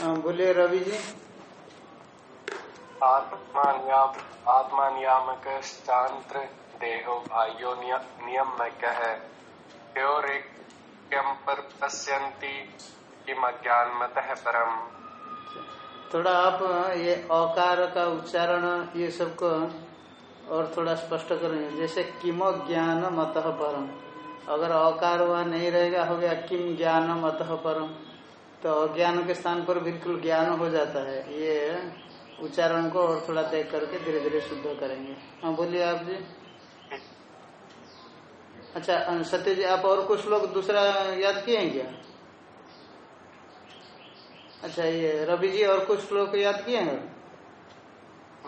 हाँ बोलिए रवि जी। आत्मा नियामक देहो भाइयों नियमक है पर पश्यंती किम अज्ञान मत परम। थोड़ा आप, ये अकार का उच्चारण, ये सबको और थोड़ा स्पष्ट करेंगे। जैसे किम ज्ञान मत परम। अगर अकार वह नहीं रहेगा, हो गया किम ज्ञान मत परम। तो अज्ञान के स्थान पर बिल्कुल ज्ञान हो जाता है। ये उच्चारण को और थोड़ा देख करके धीरे धीरे शुद्ध करेंगे। हाँ बोलिए आप जी। अच्छा सत्य जी, आप और कुछ लोग दूसरा याद किए क्या? अच्छा ये रवि जी और कुछ श्लोक याद किए हैं?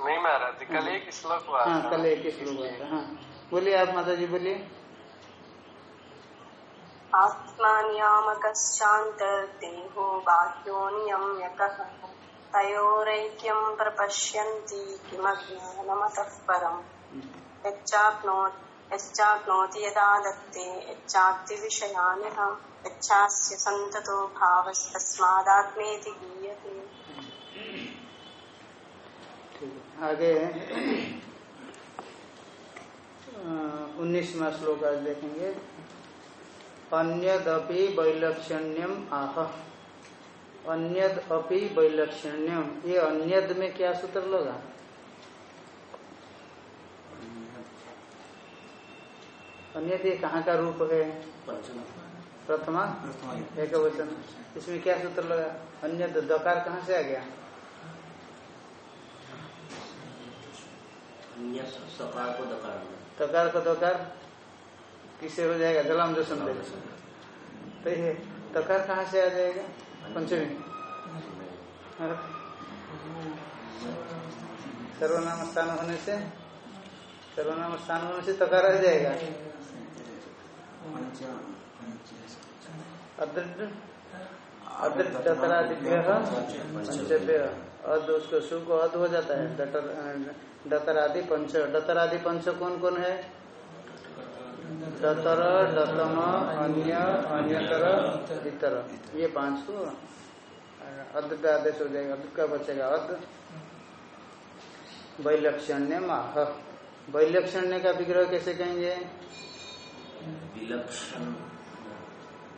नहीं महाराज कल एक श्लोक हुआ हाँ कल एक श्लोक हुआ था हाँ। बोलिए आप माता जी बोलिए। आत्मानियामकश्चान्तर्देहो बाह्यो नियम्यकः तयोरैक्यं प्रपश्यन्ति किमज्ञानमतः परम्। यच्चाप्नोति यदा विषयानिह यच्चास्य सन्ततो भावस्तस्मादात्मेति गीयते। आगे उन्नीसवा श्लोक आज देखेंगे। अन्यदपि वैलक्षण्यम आह। अन्यद अपि वैलक्षण्यम। ये अन्यद में क्या सूत्र लगा? अन्यद ये कहाँ का रूप है? प्रथमा। एक वचन इसमें क्या सूत्र लगा? अन्य दकार कहाँ से आ गया? सकार को दकार को दकार किससे हो जाएगा? जलाम जो संदेह तो ये तकार कहाँ से आ जाएगा? पंचमी। सर्वनाम स्थान होने से? सर्वनाम स्थान होने से तकार आ जाएगा। उसको सु को अद हो जाता है। डटर डतरादि पंच। डतरादि पंच कौन कौन है? डतर डतम अन्य, अन्यतर, इतर। ये पाँच को अद का आदेश हो जाएगा। अद का बचेगा अद। वैलक्षण्य माह। वैलक्षण्य का विग्रह कैसे कहेंगे? विलक्षण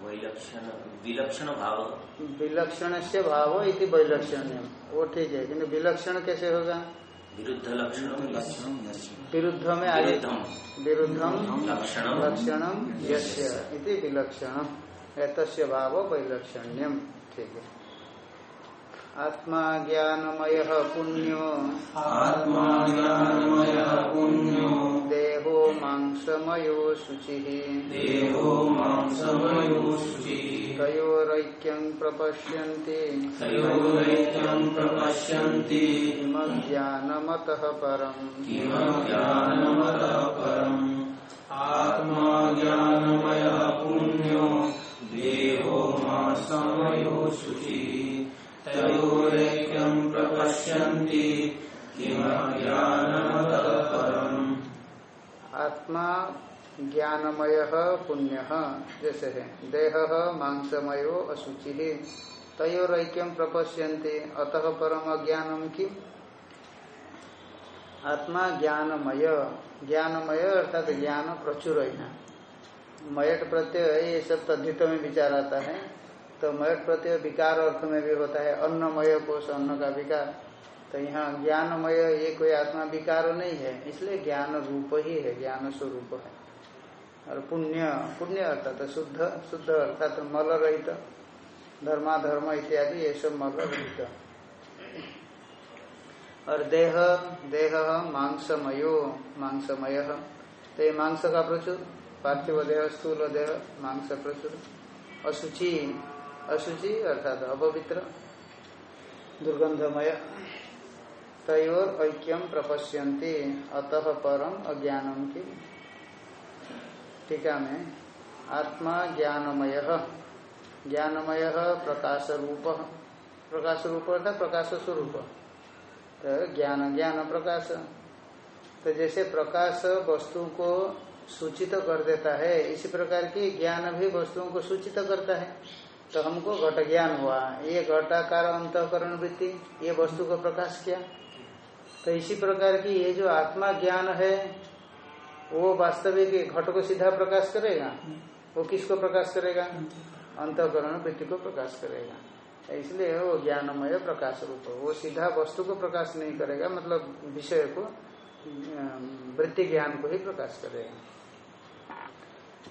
वैलक्षण विलक्षण भाव। विलक्षण से भाव इति वैलक्षण्य वो ठीक है किन्तु विलक्षण कैसे होगा? विरुद्ध लक्षण विरुद्ध में आगे विरुद्धम लक्षणम लक्षणम यस्य इति विलक्षणम। तस्य भाव वैलक्षण्यम। ठीक है। आत्मा ज्ञानमय पुण्यो। आत्मा ज्ञानमय पुण्यो। मांसमयो शुचि देहो मांसमयो शुचिः तयोरैक्यं प्रपश्यन्ति। तयोरैक्यं प्रपश्यन्ति। किमज्ञानमतः परम्। किमज्ञानमतः परम्। आत्मा ज्ञानमयः पुण्यो देहो मांसमयो शुचिः तयोरैक्यं प्रपश्यन्ति। किमज्ञानमतः आत्मा ज्ञानमय पुण्य। जैसे है, देह मांसमयो अशुचि। तयोरैक्यम प्रपश्यन्ति, अतः परम अज्ञानम की आत्मा ज्ञानमय। ज्ञानमय अर्थात ज्ञान प्रचुर। मयट प्रत्यय, ये सब तद्धित में विचार आता है तो मयट प्रत्यय विकार अर्थ में भी होता है, अन्नमय कोष अन्न का विकार। तो यहाँ ज्ञानमय ये कोई आत्मा विकार नहीं है, इसलिए ज्ञान रूप ही है, ज्ञान स्वरूप है। और पुण्य पुण्य अर्थात शुद्ध शुद्ध अर्थात मल रहित धर्माधर्म इत्यादि, ये सब मल रहित और देह देह, मांसमयो, मांसमय। तो ये मांस का प्रचुर, पार्थिव देह, स्थूल देह, मांस प्रचुर। अशुचि अशुचि अर्थात अपवित्र, दुर्गंधमय। तयोर ऐक्यम प्रपश्यन्ति। अतः परम अज्ञानम की? टीका में, आत्मा ज्ञानमय। ज्ञानमय प्रकाश रूप प्रकाश रूप अर्थात प्रकाश स्वरूप तो ज्ञान ज्ञान, प्रकाश। तो जैसे प्रकाश वस्तु को सूचित कर देता है, इसी प्रकार की ज्ञान भी वस्तुओं को सूचित करता है। तो हमको घट ज्ञान हुआ। ये घटाकार अंतकरण वृत्ति, ये वस्तु को प्रकाश किया। तो इसी प्रकार की ये जो आत्मा ज्ञान है, वो वास्तविक घट को सीधा प्रकाश करेगा? वो किसको प्रकाश करेगा? अंतकरण वृत्ति को प्रकाश करेगा। इसलिए वो ज्ञानमय प्रकाश रूप, वो सीधा वस्तु को प्रकाश नहीं करेगा मतलब विषय को वृत्ति ज्ञान को ही प्रकाश करेगा।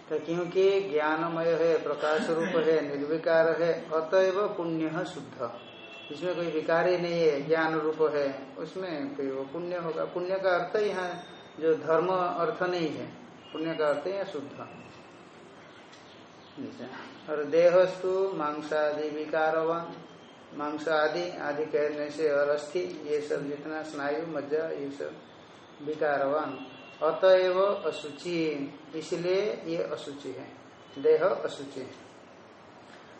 तो क्योंकि ज्ञानमय है, प्रकाश रूप है, निर्विकार है, अतएव पुण्य शुद्ध। इसमें कोई विकार ही नहीं है, ज्ञान रूप है। उसमें कोई वो पुण्य होगा। पुण्य का अर्थ यहाँ जो धर्म अर्थ नहीं है। पुण्य का अर्थ यहाँ शुद्ध। और देहस्तु मांसादि विकारवान मांस आदि आदि कहने से और अस्थि, ये सब जितना स्नायु, मज्जा, ये सब विकारवान अतएव असुचि इसलिए ये असुचि है। देह असुचि है।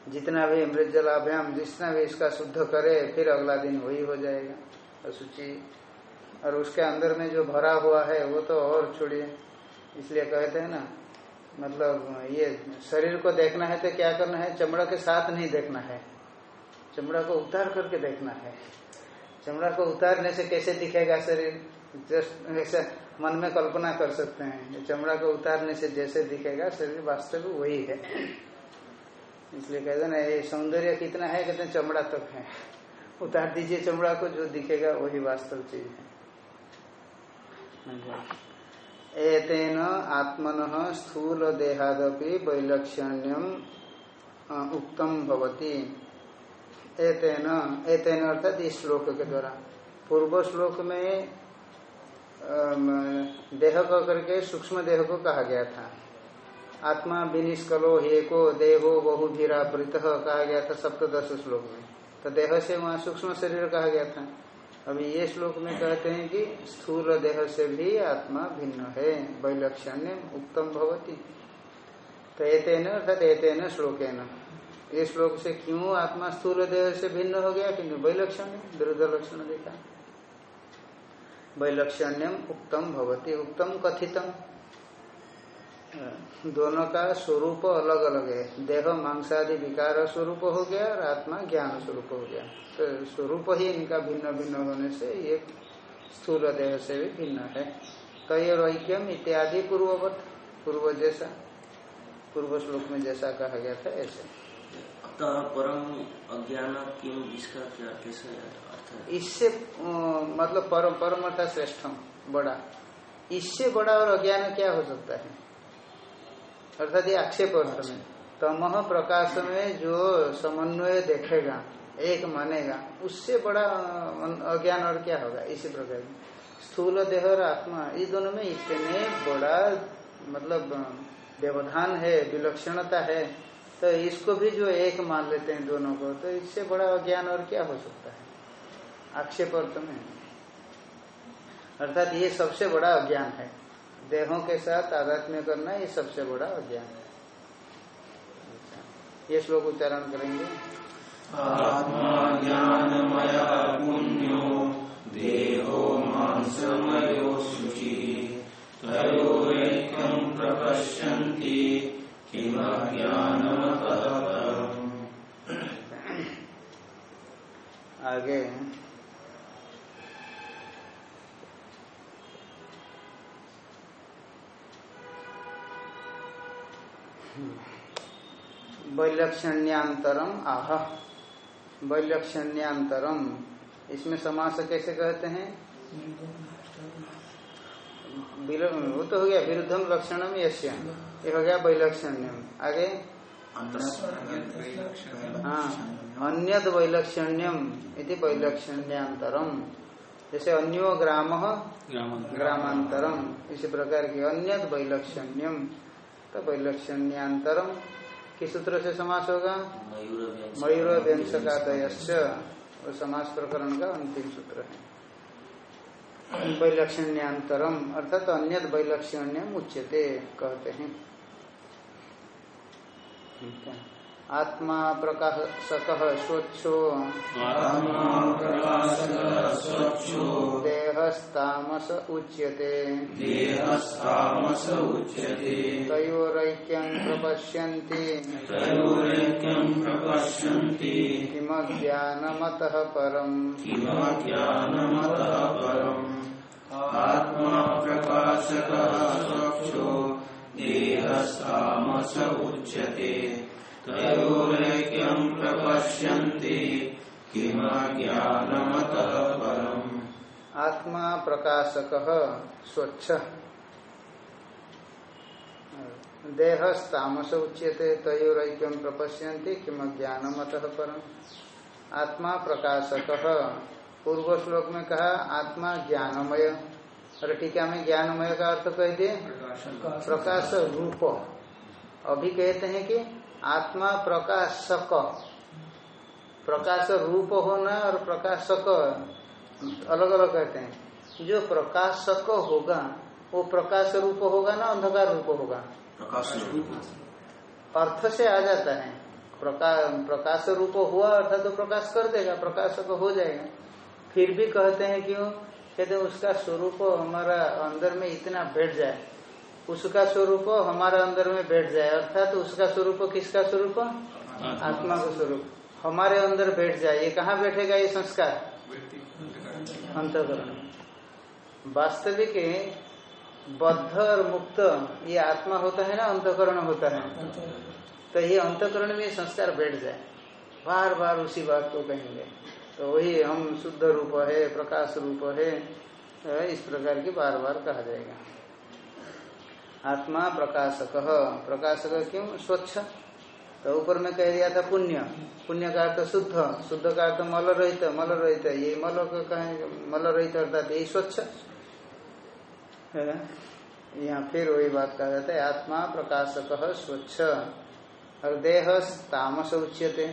जितना भी मृजलाभ्याम जितना भी इसका शुद्ध करे, फिर अगला दिन वही हो जाएगा। असुचि। और उसके अंदर में जो भरा हुआ है, वो तो और छोड़िए इसलिए कहते हैं ना मतलब ये शरीर को देखना है तो क्या करना है? चमड़ा के साथ नहीं देखना है। चमड़ा को उतार करके देखना है। चमड़ा को उतारने से कैसे दिखेगा शरीर? जस्ट ऐसा मन में कल्पना कर सकते हैं। चमड़ा को उतारने से जैसे दिखेगा, शरीर वास्तविक वही है। इसलिए कहते ना, ये सौंदर्य कितना है कहते चमड़ा तक है। उतार दीजिए चमड़ा को, जो दिखेगा वही वास्तव चीज़ है। एतेन आत्मन स्थूल देहादपि वैलक्षण्यम उक्तम भवती। एतेन एतेन अर्थात इस श्लोक के द्वारा। पूर्व श्लोक में देह को करके सूक्ष्म देह को कहा गया था। आत्मा विनिष्कलो हे को देहो भीरावृत कहा गया था सप्तश श्लोक में। तो देह से वहाँ सूक्ष्म शरीर कहा गया था। अभी ये श्लोक में कहते हैं कि स्थूल देह से भी आत्मा भिन्न है, वैलक्षण्य उत्तम भवती। तो एतेन अर्थात एतेन श्लोकेन। ये श्लोक से क्यों आत्मा स्थूल देह से भिन्न हो गया? क्योंकि वैलक्षण्य विरुद्ध लक्षण देखा। वैलक्षण्यम उत्तम भवती, उत्तम कथितम। दोनों का स्वरूप अलग अलग है। देह मांसादि विकार स्वरूप हो गया और आत्मा ज्ञान स्वरूप हो गया। तो स्वरूप ही इनका भिन्न भिन्न होने से ये स्थूल देह से भी भिन्न है। तयरैक्यम इत्यादि पूर्ववत पूर्व जैसा पूर्व श्लोक में जैसा कहा गया था ऐसे। अतः परम अज्ञान इसका क्या कैसे अर्थ है? इससे मतलब परम परमता श्रेष्ठम बड़ा। इससे बड़ा और अज्ञान क्या हो सकता है? अर्थात ये आक्षेप अर्थ में। तमह प्रकाश में जो समन्वय देखेगा, एक मानेगा, उससे बड़ा अज्ञान और क्या होगा? इसी प्रकार स्थूल देह और आत्मा, ये दोनों में इतने बड़ा मतलब व्यवधान है, विलक्षणता है तो इसको भी जो एक मान लेते हैं दोनों को तो इससे बड़ा अज्ञान और क्या हो सकता है? आक्षेप अर्थ में अर्थात ये सबसे बड़ा अज्ञान है। देहों के साथ आध्यात्म्य करना ये सबसे बड़ा अज्ञान है। ये श्लोक उच्चारण करेंगे। आत्मा ज्ञानमय पुण्यो देहो मांसमयो शुचि तयोरेकं प्रपश्यन्ति किमज्ञानमतः आगे वैलक्षण्यान्तरम आह। वैलक्षण्यान्तरम। इसमें समास कैसे कहते हैं? वो तो हो गया विरुद्धम लक्षणम यश्य ये हो गया वैलक्षण्यम। आगे? हाँ अन्यद वैलक्षण्यम इति वैलक्षण्यान्तरम। जैसे अन्यो ग्राम ग्रामांतरम। इसी प्रकार की अन्यद वैलक्षण्यम। तो वैलक्षण्यान्तरम किस सूत्र से समास होगा? मयूर व्यंशकादयश्च और समास प्रकरण का अंतिम सूत्र है। वैलक्षण्यान्तरम अर्थात अन्य वैलक्षण्य उच्यते कहते हैं। ठीक स्वच्छो आत्मा प्रकाशकः स्वच्छो। देहस्तामस उच्यते। देहस्तामस उच्यते। तयोरैक्यं प्रपश्यन्ति। तयोरेक्यं प्रपश्यन्ति। किमज्ञानमतः परम्। किमज्ञानमतः परम्। आत्मा प्रकाशकः स्वक्षो देहस्तामस उच्यते। तयोरेक्यं प्रपश्यन्ति किमज्ञानमतः परम्। आत्मा प्रकाशक स्वच्छ। देहस्तामस उच्यते तयोरैक्यम प्रपश्यन्ति किम ज्ञानमतः परम। आत्मा प्रकाशक। पूर्व श्लोक में कहा आत्मा ज्ञानमय। और टीका में ज्ञानमय का अर्थ कह दिए। प्रकाश रूप अभी कहते हैं कि आत्मा प्रकाशक। प्रकाश रूप होना और प्रकाशक अलग अलग कहते हैं। जो प्रकाशक होगा वो प्रकाश रूप होगा ना अंधकार रूप होगा? प्रकाश अर्थ से आ जाता है। प्रकाश प्रकाश रूप हुआ अर्थात तो प्रकाश कर देगा प्रकाशक हो जाएगा। फिर भी कहते हैं क्यों? कहते हैं उसका स्वरूप हमारा अंदर में इतना बैठ जाए। उसका स्वरूप हमारा अंदर में बैठ जाए। अर्थात तो उसका स्वरूप किसका स्वरूप? आत्मा। का स्वरूप। हमारे अंदर बैठ जाए। ये कहाँ बैठेगा ये संस्कार? अंतकरण। वास्तविक बद्ध और मुक्त ये आत्मा होता है ना अंतकरण होता है। तो ये अंतकरण में संस्कार बैठ जाए। बार बार उसी बात को कहेंगे। तो वही हम शुद्ध रूप है प्रकाश रूप है इस प्रकार की बार बार कहा जाएगा। आत्मा प्रकाशक। प्रकाशक क्यों? स्वच्छ। तो ऊपर में कह दिया था पुण्य। पुण्य का अर्थ शुद्ध। शुद्ध का अर्थ मल रहित। मल रहित। ये मल मल रहित अर्थात यही स्वच्छ। यहाँ फिर वही बात कहा जाता है आत्मा प्रकाशक, स्वच्छ। और देह तामस उच्यते।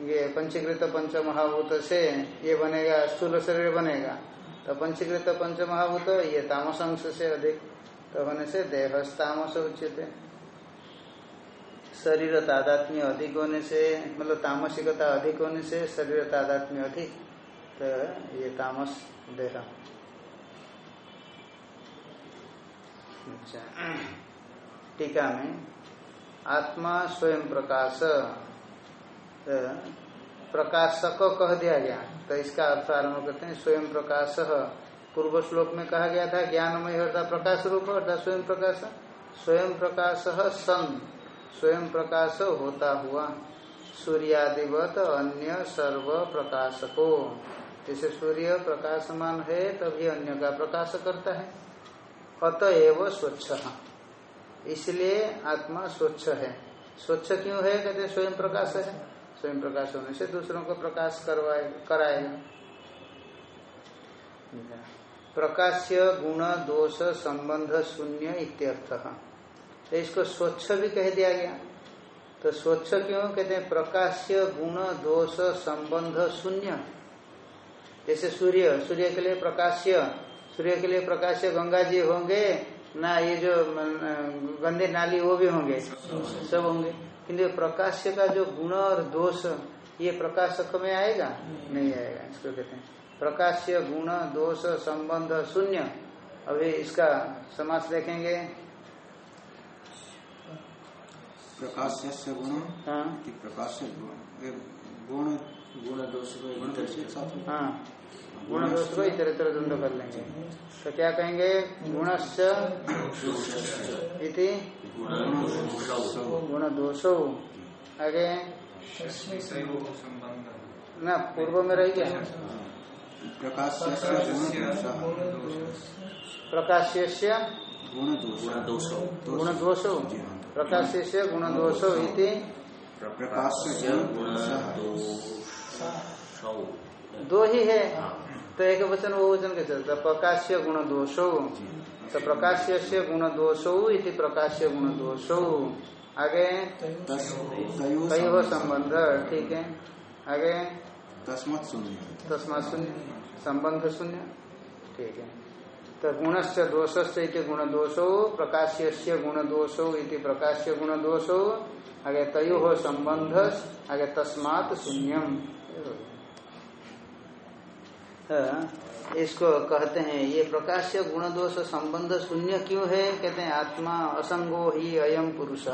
ये पंचीकृत पंच महाभूत से ये बनेगा, स्थूल शरीर बनेगा। तो पंचीकृत पंच महाभूत ये तामस अंश से अधिक। तो होने से देह तामस उच्यते शरीर तादात्म्य अधिक होने से मतलब तामसिकता अधिक होने से शरीर तादात्म्य अधिक तो ये तामस देह। अच्छा। टीका में आत्मा स्वयं प्रकाश तो प्रकाशक कह दिया गया। तो इसका अर्थ आरंभ करते हैं, स्वयं प्रकाश। पूर्व श्लोक में कहा गया था, ज्ञानमय अर्थात प्रकाश रूप अर्थात स्वयं प्रकाश स्वयं प्रकाश सन स्वयं प्रकाश होता हुआ, सूर्यादिवत अन्य सर्व प्रकाश को जैसे सूर्य प्रकाशमान है, तभी अन्य का प्रकाश करता है। अतएव स्वच्छ इसलिए आत्मा स्वच्छ है। स्वच्छ क्यों है? कहते स्वयं प्रकाश है। स्वयं प्रकाश होने से दूसरों को प्रकाश करवाए, कराएगा। प्रकाश्य गुण दोष संबंध शून्य इत्यर्थ। तो इसको स्वच्छ भी कह दिया गया। तो स्वच्छ क्यों? कहते हैं प्रकाश्य गुण दोष संबंध शून्य। जैसे सूर्य सूर्य के लिए प्रकाश्य, सूर्य के लिए प्रकाश्य गंगा जी होंगे, ना ये जो गंदे नाली वो भी होंगे। सब होंगे। किंतु प्रकाश्य का जो गुण और दोष, ये प्रकाशक में आएगा? नहीं आएगा, इसको कहते हैं। प्रकाश्य गुण दोष संबंध शून्य। अभी इसका समास देखेंगे। प्रकाश गुण हाँ। प्रकाश गुण? गुण दोष को गुण इतर हाँ। गुण दोष को इतर इतर द्वंद कर लेंगे। तो क्या कहेंगे? गुणस्य इति गुण दोषो। आगे। न पूर्व में रह गया। गुण प्रकाश्य गुण दोष गुण दोष गुण दोषो प्रकाश्य गुण प्रकाश गुण दोष दो ही। है। तो एक वचन वो वचन होता है? प्रकाश्य गुण दोषो तो प्रकाश्य से गुण दोषो इति प्रकाश्य गुण दोषो आगे हो संबंध ठीक है। आगे तस्मत शून्य। तस्मा शून्य। संबंध शून्य। ठीक है। तो गुणस्य दोषस्य गुण दोषो प्रकाश्य गुण दोषो इति प्रकाश्य गुण दोषो आगे तयो संबंध आगे तस्मात शून्यम। हाँ, इसको कहते हैं ये प्रकाश्य गुण दोष संबंध शून्य क्यों है? कहते हैं आत्मा असंगो ही अयम पुरुष।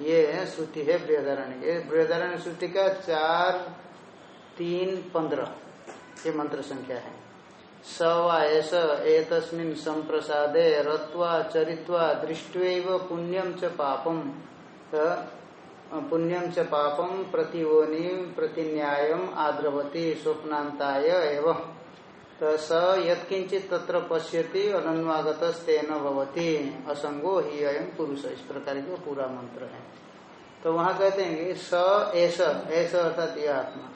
ये श्रुति है बृहदारण्य। बृहदारण्य श्रुति का चार तीन पंद्रह, ये मंत्र संख्या है। स वायस एतस्मिन् संप्रसादे रत्वा चरित्वा दृष्ट्वैव पुण्यम च पापम पुण्यम च पापम प्रतिवोनि प्रतिन्यायम आद्रवती स्वप्नाताय एवं। तो स यत्किंचित तत्र पश्यति अनन्वागत तेन भवती। असंगो ही अयम पुरुष, इस प्रकार का पूरा मंत्र है। तो वहाँ कहते हैं कि स ऐसा ऐसा अर्थात यह आत्मा।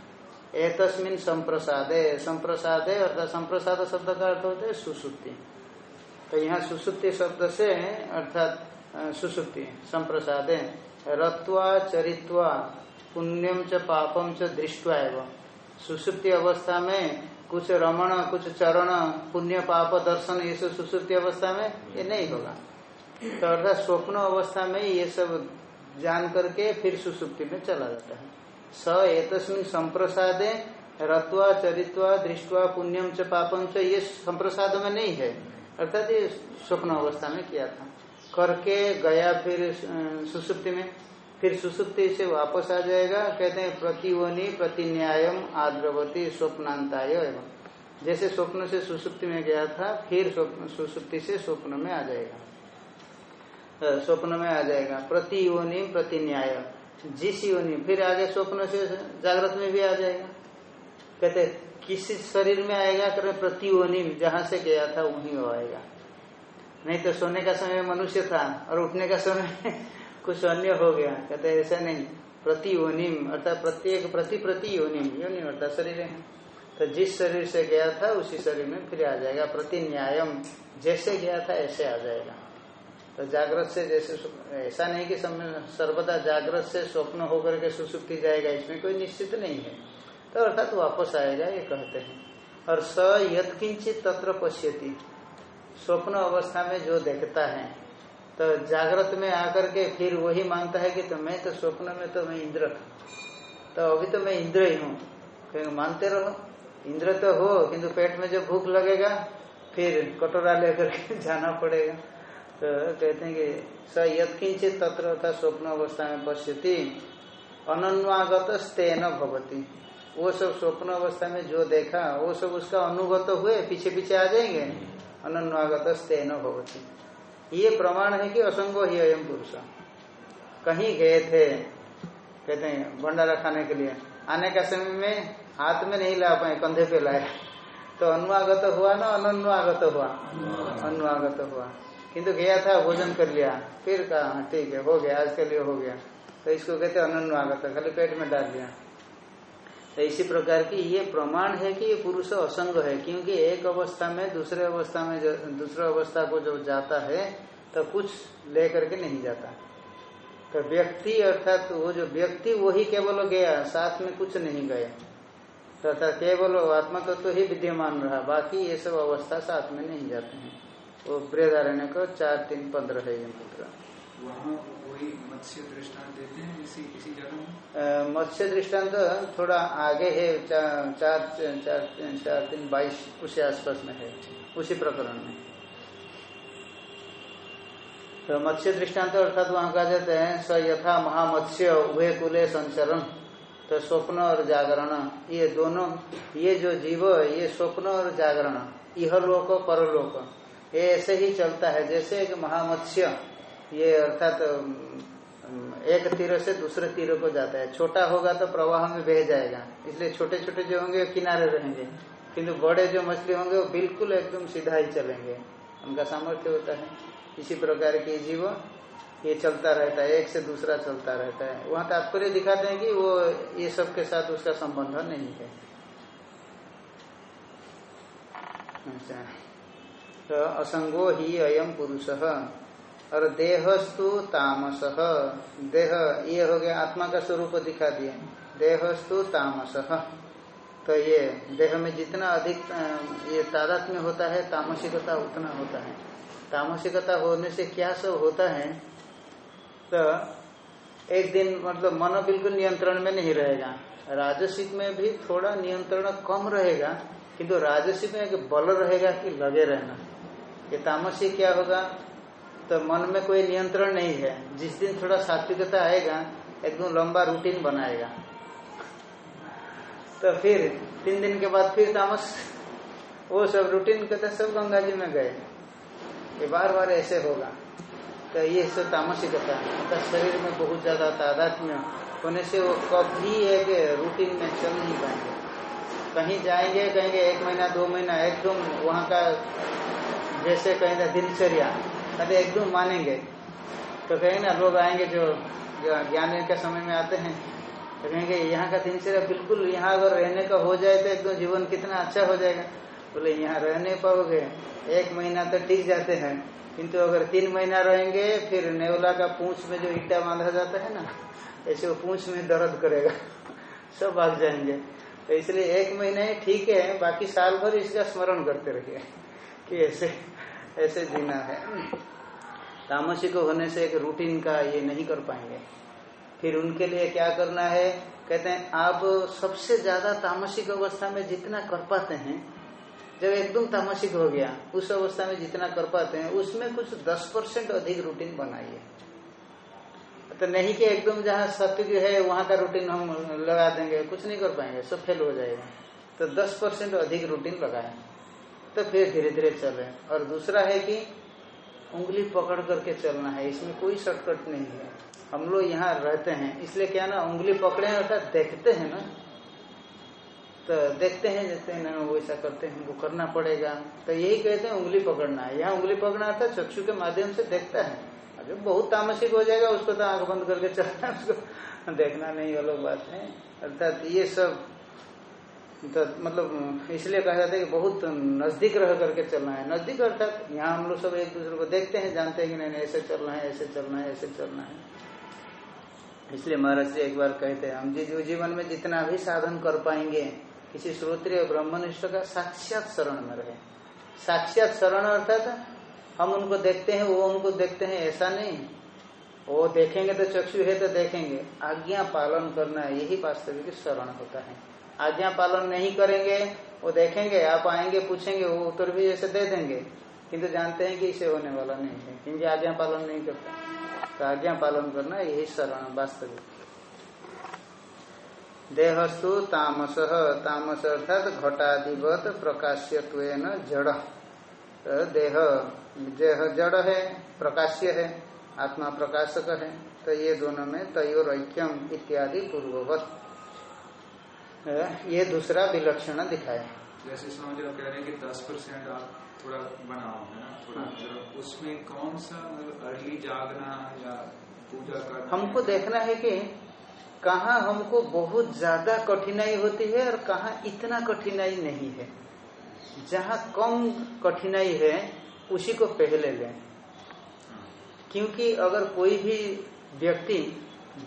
एतस्मिन संप्रसादे। संप्रसादे अर्थात संप्रसाद शब्द का अर्थ होता है सुसुप्ति। तो यहाँ सुसुप्ति शब्द से अर्थात सुसुप्ति, संप्रसादे। रत्वा चरित्वा पुण्यम च पापम च दृष्टवा एवं। सुसुप्ति अवस्था में कुछ रमण, कुछ चरण, पुण्य, पाप, दर्शन, ये सब सुसुप्ति अवस्था में ये नहीं होगा। तो अर्थात स्वप्न अवस्था में ये सब जान करके फिर सुसुप्ति में चला जाता है। स एतस्मिन संप्रसादे रत्वा, चरित्वा, दृष्टवा पुण्यम च पापम च ये संप्रसाद में नहीं है। अर्थात ये स्वप्न अवस्था में किया था। करके गया फिर सुसुप्ति में। फिर सुसुप्ति से वापस आ जाएगा। कहते हैं, प्रतिवनी, प्रतिन्यायम, आद्रवती, स्वप्नांताय एवं। जैसे स्वप्न से सुसुप्ति में गया था, फिर सुसुप्ति से स्वप्न में आ जाएगा। स्वप्न में आ जाएगा। प्रति योनि प्रति न्याय जिस योनि फिर आगे स्वप्न से जागृत में भी आ जाएगा। कहते, किसी शरीर में आएगा कर प्रति योनि जहाँ से गया था वहीं आएगा। नहीं तो सोने का समय मनुष्य था और उठने का समय कुछ अन्य हो गया। कहते, ऐसा नहीं। प्रति योनिम अर्थात प्रत्येक प्रति प्रति योनिम योनिम अर्थात शरीर है। तो जिस शरीर से गया था, उसी शरीर में फिर आ जाएगा। प्रति न्यायम जैसे गया था, ऐसे आ जाएगा। तो जागृत से जैसे ऐसा नहीं कि सर्वदा जागृत से स्वप्न होकर के सुसुप्ति जाएगा, इसमें कोई निश्चित नहीं है। तो अर्थात वापस आएगा, ये कहते हैं। और स यथकिंचित तत्र पश्यति। स्वप्न अवस्था में जो देखता है तो जागृत में आकर के फिर वही मानता है कि तो मैं तो स्वप्न में तो मैं इंद्र। तो अभी तो मैं इंद्र ही हूँ। कहीं मानते रहो। इंद्र तो हो, किंतु पेट में जब भूख लगेगा, फिर कटोरा लेकर के जाना पड़ेगा। तो कहते हैं कि स यथकिंचित तत्र था स्वप्न अवस्था में पश्यति। अनन्वागत स्तेन भवती। वो सब स्वप्न अवस्था में जो देखा वो सब उसका अनुगत हुए पीछे पीछे आ जाएँगे। अनन्वागत स्तेन भवती। ये प्रमाण है कि असंगो ही अयम पुरुष। कहीं गए थे कहते हैं भंडारा खाने के लिए। आने का समय में हाथ में नहीं ला पाए कंधे पे लाए। तो अनुआगत हुआ ना अनुआगत हुआ? अनुवागत हुआ। किंतु गया था, भोजन कर लिया, फिर कहा ठीक है, हो गया, आज के लिए हो गया। तो इसको कहते अनुवागत खाली पेट में डाल दिया। तो इसी प्रकार की ये प्रमाण है कि ये पुरुष असंग है, क्योंकि एक अवस्था में दूसरे अवस्था में दूसरे अवस्था को जब जाता है तो कुछ लेकर के नहीं जाता। तो व्यक्ति अर्थात वो जो व्यक्ति, वही केवल गया, साथ में कुछ नहीं गए तथा तो केवल आत्मा तत्व तो ही विद्यमान रहा, बाकी ये सब अवस्था साथ में नहीं जाते हैं। वो बृहदारण्य को चार तीन पंद्रह है ये मंत्र वहाँ वही मत्स्य दृष्टांत हैं थोड़ा आगे है चार चार चार चार तीन बाईस उसी आसपास में है उसी प्रकरण में। तो मत्स्य दृष्टांत अर्थात वहाँ कहा जाते है स यथा महामत्स्य उभय कुले संचरण तो स्वप्न और जागरण ये दोनों ये जो जीव ये स्वप्न और जागरण यह लोक परलोक। ये ऐसे ही चलता है, जैसे एक महामत्स्य, ये अर्थात तो एक तीर से दूसरे तीर को जाता है। छोटा होगा तो प्रवाह में बह जाएगा। इसलिए छोटे छोटे जो होंगे, किनारे रहेंगे। किंतु बड़े जो मछली होंगे, वो बिल्कुल एकदम सीधा ही चलेंगे। उनका सामर्थ्य होता है। इसी प्रकार के जीव, ये चलता रहता है, एक से दूसरा चलता रहता है। वहाँ तात्पर्य दिखाते हैं कि वो, ये सब के साथ उसका संबंध नहीं है। अच्छा। तो असंगो ही अयम पुरुष। और देहस्तु तामस। देह, ये हो गया आत्मा का स्वरूप दिखा दिए देहस्तु तामस। तो ये, देह में जितना अधिक ये तादात्म्य होता है, तामसिकता उतना होता है। तामसिकता होने से क्या सब होता है? तो एक दिन मतलब मन बिल्कुल नियंत्रण में नहीं रहेगा। राजसिक में भी थोड़ा नियंत्रण कम रहेगा, किंतु राजसिक में एक बल रहेगा कि लगे रहना। ये तामसी क्या होगा? तो मन में कोई नियंत्रण नहीं है। जिस दिन थोड़ा सात्विकता आएगा एकदम लंबा रूटीन बनाएगा। तो फिर तीन दिन के बाद फिर तामस, वो सब रूटीन कहते सब गंगा जी में गए। ये बार बार ऐसे होगा। तो ये सब तामसिकता है। शरीर में बहुत ज़्यादा तादात्म्य होने से वो कभी एक रूटीन में चल नहीं पाएँगे। कहीं जाएँगे, कहेंगे, एक महीना, दो महीना एकदम वहाँ का जैसे कहेंगे दिनचर्या, अरे एकदम मानेंगे। तो कहेंगे ना, लोग आएँगे जो ज्ञान के समय में आते हैं तो कहेंगे, यहाँ का दिनचर्या बिल्कुल यहाँ अगर रहने का हो जाए तो एकदम जीवन कितना अच्छा हो जाएगा। बोले, यहाँ रह नहीं पाओगे, एक महीना तो टिक जाते हैं, किंतु अगर तीन महीना रहेंगे, फिर नेवला का पूछ में जो ईटा बांधा जाता है ना, ऐसे वो पूछ में दर्द करेगा, सब भाग जाएँगे। तो इसलिए एक महीना ही ठीक है, बाकी साल भर इसका स्मरण करते रहिए, कि ऐसे ऐसे जीना है। तामसिक होने से एक रूटीन का ये नहीं कर पाएँगे। फिर उनके लिए क्या करना है? कहते हैं, आप सबसे ज़्यादा तामसिक अवस्था में जितना कर पाते हैं, जब एकदम तामसिक हो गया, उस अवस्था में जितना कर पाते हैं, उसमें कुछ दस परसेंट अधिक रूटीन बनाइए। तो नहीं कि एकदम जहाँ सत्य है, वहाँ का रूटीन हम लगा देंगे, कुछ नहीं कर पाएँगे, सब फेल हो जाएगा। तो दस परसेंट अधिक रूटीन लगाए। तो फिर धीरे धीरे चले। और दूसरा है कि उंगली पकड़ करके चलना है, इसमें कोई शॉर्टकट नहीं है। हम लोग यहाँ रहते हैं, इसलिए क्या ना, उंगली पकड़े अर्थात देखते हैं ना। तो देखते हैं, जैसे ना वैसा करते हैं, हमको करना पड़ेगा। तो यही कहते हैं उंगली पकड़ना है। यहाँ उंगली पकड़ना था चक्षु के माध्यम से देखता है। अगर बहुत तामसिक हो जाएगा, उसको तो आँख बंद करके चलना है, उसको देखना नहीं अलग बात है। अर्थात ये सब तो मतलब इसलिए कहा जाता है कि बहुत नज़दीक रह करके चलना है। नज़दीक अर्थात यहाँ हम लोग सब एक दूसरे को देखते हैं, जानते हैं कि नहीं ऐसे चलना है, ऐसे चलना है, ऐसे चलना है। इसलिए महाराज जी एक बार कहते हैं, हम जी जीवन में जितना भी साधन कर पाएँगे, किसी श्रोत्रिय ब्रह्मनिष्ठ का साक्षात शरण में रहे। साक्षात शरण अर्थात हम उनको देखते हैं, वो उनको देखते हैं, ऐसा नहीं। वो देखेंगे तो चक्षु है तो देखेंगे। आज्ञा पालन करना यही वास्तविक शरण होता है। आज्ञा पालन नहीं करेंगे, वो देखेंगे, आप आएँगे, पूछेंगे, वो उत्तर भी जैसे दे देंगे। किंतु जानते हैं कि इसे होने वाला नहीं है। क्योंकि आज्ञा पालन नहीं करता। तो आज्ञा पालन करना यही शरण, वास्तविक। देहस्तु तामस। तामस अर्थात घटाधिवत प्रकाश्य जड़। तो देह जड़ है, प्रकाश्य है, आत्मा प्रकाशक है तो ये दोनों में तयोर ऐक्यम इत्यादि पूर्ववत। ये दूसरा विलक्षण दिखाए जैसे इसमें जो कह रहे हैं कि दस परसेंट आप थोड़ा बनाओ है ना? थोड़ा हाँ। उसमें कौन सा मतलब अर्ली जागना या पूजा करना? हमको देखना है कि कहा हमको बहुत ज़्यादा कठिनाई होती है और कहा इतना कठिनाई नहीं है। जहाँ कम कठिनाई है उसी को पहले लें। क्योंकि अगर कोई भी व्यक्ति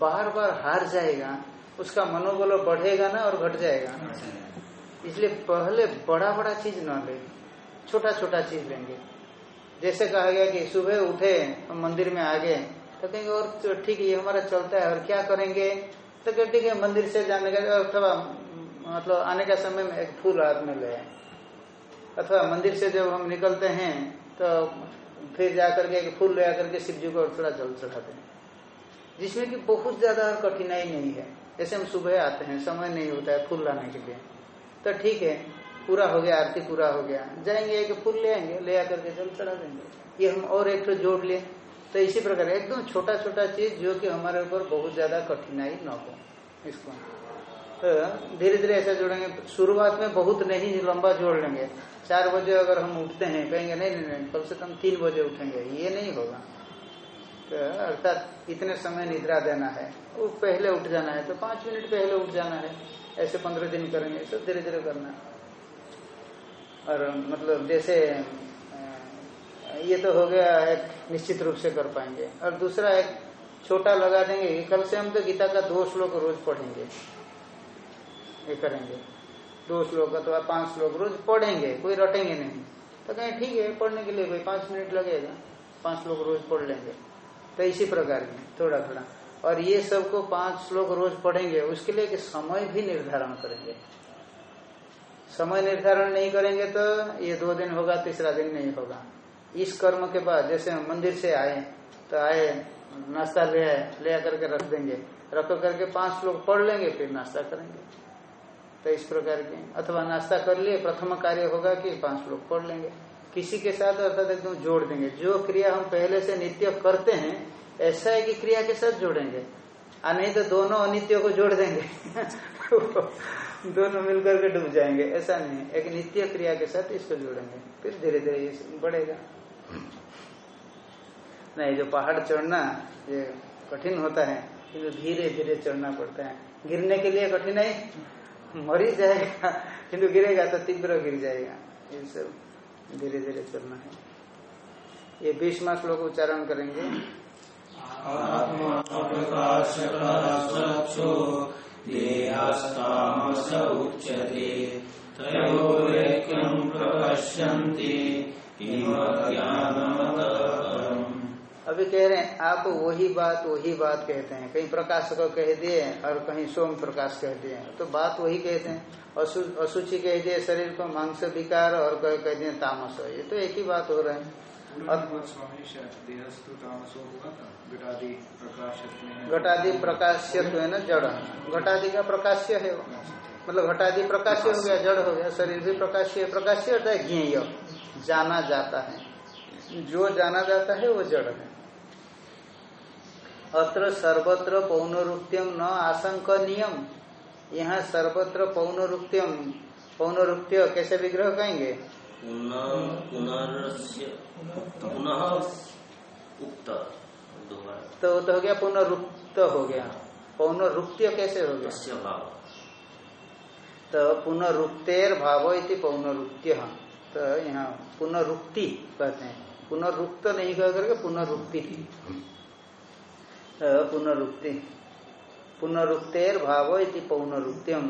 बार बार हार जाएगा उसका मनोबल बढ़ेगा ना और घट जाएगा इसलिए पहले बड़ा बड़ा चीज़ न ले, छोटा छोटा चीज़ लेंगे। जैसे कहा गया कि सुबह उठे, हम मंदिर में आ गए तो कहेंगे, और तो ठीक है, ये हमारा चलता है, और क्या करेंगे? तो कह ठीक है, मंदिर से जाने का, अथवा मतलब आने का समय में एक फूल हाथ में ले अथवा मंदिर से जब हम निकलते हैं तो फिर जाकर के एक फूल ले आकर के शिव जी को थोड़ा जल चढ़ाते हैं जिसमें कि बहुत ज़्यादा कठिनाई नहीं है। जैसे हम सुबह आते हैं, समय नहीं होता है फूल लाने के लिए। तो ठीक है, पूरा हो गया, आरती पूरा हो गया। जाएँगे एक फूल ले आएँगे, ले आकर के जल चढ़ा देंगे। ये हम और एक तो जोड़ लिए। तो इसी प्रकार, एकदम छोटा छोटा चीज़ जो कि हमारे ऊपर बहुत ज़्यादा कठिनाई न हो, इसको। तो धीरे धीरे ऐसा जोड़ेंगे। शुरुआत में बहुत नहीं, लंबा जोड़ लेंगे। चार बजे अगर हम उठते हैं, कहेंगे, नहीं नहीं नहीं, कम से कम तीन बजे उठेंगे। ये नहीं होगा। तो अर्थात इतने समय निद्रा देना है, वो पहले उठ जाना है तो पाँच मिनट पहले उठ जाना है, ऐसे पंद्रह दिन करेंगे, सब धीरे धीरे करना और मतलब जैसे ये तो हो गया एक निश्चित रूप से कर पाएँगे। और दूसरा एक छोटा लगा देंगे कल से हम तो गीता का दो श्लोक रोज पढ़ेंगे, ये करेंगे। दो श्लोक अथवा पाँच श्लोक रोज पढ़ेंगे, कोई रटेंगे नहीं। तो कहें, ठीक है, पढ़ने के लिए कोई पाँच मिनट लगेगा, पाँच श्लोक रोज पढ़ लेंगे। तो इसी प्रकार की थोड़ा थोड़ा और ये सबको पाँच श्लोक रोज पढ़ेंगे, उसके लिए कि समय भी निर्धारण करेंगे। समय निर्धारण नहीं करेंगे तो ये दो दिन होगा, तीसरा दिन नहीं होगा। इस कर्म के बाद, जैसे हम मंदिर से आए तो आए, नाश्ता ले आए, ले आकर के रख देंगे। रख करके पाँच लोग पढ़ लेंगे, फिर नाश्ता करेंगे। तो इस प्रकार के, अथवा नाश्ता कर लिए, प्रथम कार्य होगा कि पाँच लोग पढ़ लेंगे। किसी के साथ अर्थात एकदम जोड़ देंगे। जो क्रिया हम पहले से नित्य करते हैं, ऐसा है कि क्रिया के साथ जोड़ेंगे। आ, नहीं तो दोनों अनित्य को जोड़ देंगे। दोनों मिलकर के डूब जाएँगे। ऐसा नहीं एक नित्य क्रिया के साथ इसको जोड़ेंगे। फिर धीरे धीरे ये बढ़ेगा। नहीं, जो पहाड़ चढ़ना, ये कठिन होता है किंतु धीरे धीरे चढ़ना पड़ता है। गिरने के लिए कठिन मर ही जाएगा। किंतु गिरेगा तो तीव्र गिर जाएगा। ये सब धीरे धीरे चलना है। ये बीस मास लोग उच्चारण करेंगे। उच्यते किमज्ञानमतपरम् अभी कह रहे हैं आप वही बात वही बात कहते हैं। कहीं प्रकाश को कह दिए और कहीं सोम प्रकाश कह दिए। तो बात वही कहते हैं। असु, असुचि कह दिए शरीर को मांस विकार और कह कह दिए तामस। ये तो एक ही बात हो रहा है। घटादि प्रकाशत्व में है। ना जड़। घटादि का प्रकाश्य है वो। मतलब घटादि प्रकाश्य हो गया जड़ हो गया शरीर भी प्रकाश्य प्रकाश्य होता है ज्ञेय। जाना जाता है। जो जाना जाता है वो जड़ है। अत्र सर्वत्र पौनरुक्त्यम न आशंक नियम यहाँ सर्वत्र पौनरुक्त्यम पौनरुक्त्य कैसे विग्रह कहेंगे? पुनः उक्त तो वो तो हो गया पुनरुक्त हो गया। पौनरुक्त्य कैसे हो गया? तो पुनरुक्तेर भाव इति पौनरुक्त्य। तो यहाँ पुनरुक्ति कहते हैं। पुनरुक्त नहीं कह करके पुनरुक्ति तो पुनरुक्ति पुनरुक्तेर भाव इति पौनरुक्त्यम।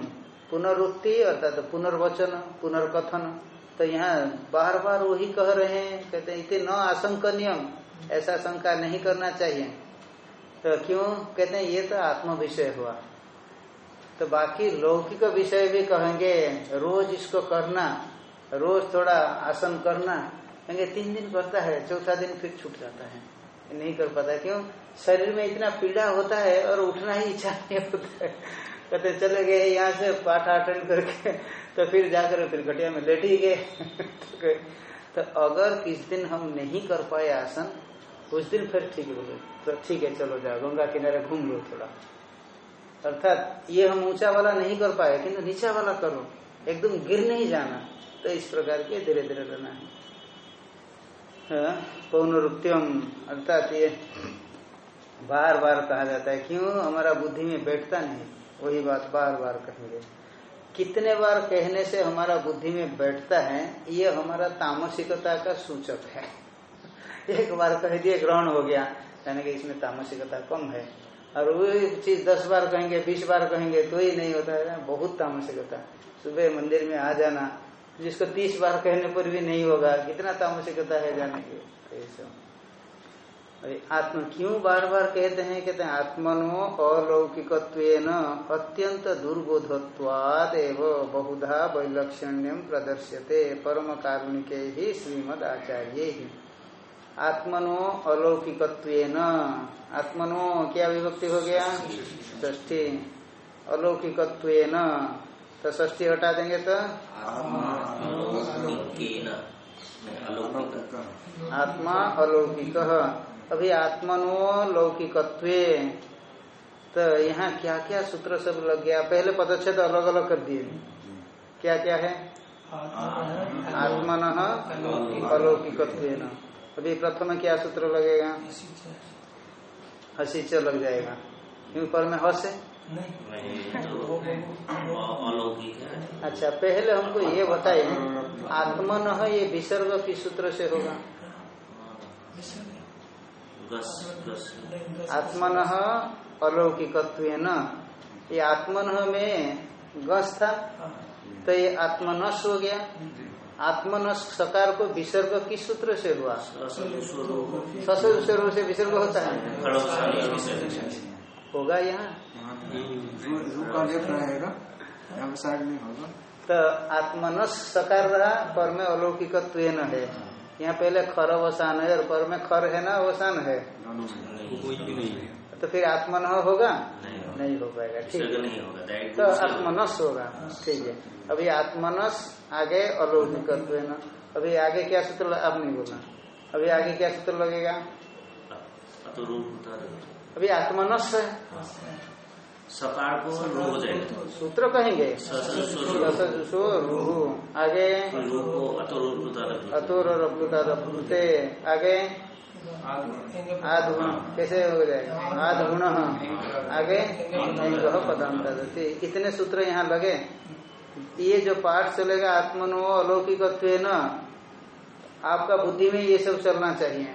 पुनरुक्ति अर्थात पुनर्वचन, पुनर्कथन। तो यहाँ बार बार वही कह रहे हैं, कहते हैं इतने न आशंकनियम। ऐसा शंका नहीं करना चाहिए। तो क्यों? कहते हैं, ये तो आत्म विषय हुआ। तो बाकी लौकिक विषय भी कहेंगे, रोज इसको करना। रोज थोड़ा आसन करना, कहेंगे तीन दिन करता है, चौथा दिन फिर छूट जाता है। नहीं कर पाता, क्यों? शरीर में इतना पीड़ा होता है और उठना ही इच्छा नहीं होता है। कहते चले गए यहाँ से पाठ अटेंड करके तो फिर जाकर फिर घटिया में लेट ही गए। तो अगर किस दिन हम नहीं कर पाए आसन, उस दिन फिर ठीक हो गए। तो ठीक है, चलो जाओ, गंगा किनारे घूम लो थोड़ा। अर्थात ये हम ऊँचा वाला नहीं कर पाए, किंतु नीचा वाला करो। एकदम गिर नहीं जाना। तो इस प्रकार के धीरे धीरे रहना है। पौनरुक्त्यम, अर्थात ये बार बार कहा जाता है, क्यों? हमारा बुद्धि में बैठता नहीं, वही बात बार बार कहेंगे कितने बार कहने से हमारा बुद्धि में बैठता है, ये हमारा तामसिकता का सूचक है। एक बार कह दिए, ग्रहण हो गया। यानी कि इसमें तामसिकता कम है। और वही चीज़ दस बार कहेंगे, बीस बार कहेंगे तो ही नहीं होता है। बहुत तामसिकता। सुबह मंदिर में आ जाना जिसको तीस बार कहने पर भी नहीं होगा, कितना तामसिकता है जाने के ये आत्म क्यों बार बार कहते हैं? कहते हैं, आत्मनो अलौकिकत्व अत्यंत दुर्बोधत्वाद बहुधा वैलक्षण्यम प्रदर्श्यते, परम कारुणिके ही श्रीमद आचार्य ही आत्मनो अलौकिकत्व आत्मनो क्या विभक्ति हो गया? ष्ठी अलौकिकत्व तो ष्ठी हटा देंगे तो? आत्मा अलौकिक। अभी आत्मनो लौकिकत्व। तो यहाँ क्या क्या सूत्र सब लग गया? पहले पदच्छेद अलग अलग कर दिए। क्या क्या है? आत्मन अलौकिकत्व अभी प्रथम क्या सूत्र लगेगा? हसीच लग जाएगा। क्यों? पर में हस है। अलौकिक है अच्छा पहले हमको ये बताइए आत्मन ये विसर्ग किस सूत्र से होगा? आत्मन अलौकिक न। ये आत्मन में गस था तो ये आत्मनस हो गया। आत्मनस सकार को विसर्ग किस सूत्र से हुआ? ससुर स्वरूप। से विसर्ग होता है। होगा यहाँ? तो आत्मनस सकार रहा, पर में अलौकिक है। यहाँ पहले खर अवसान है, और पर में खर है ना अवसान है? तो फिर आत्मन होगा? नहीं हो पाएगा ठीक है। तो आत्मनस होगा, ठीक है। अभी आत्मनस, आगे अलौकिक अभी आगे क्या सूत्र आप नहीं बोलना। अभी आगे क्या सूत्र लगेगा? अभी आत्मनस है सकार को रू हो जाएगा सूत्र कहेंगे आगे अतुर और आगे। आध गुण कैसे हो जाएगा? आध गुण आगे एक पदांत इतने सूत्र यहाँ लगे। ये जो पाठ चलेगा आत्मनो अलौकिक न आपका बुद्धि में ये सब चलना चाहिए।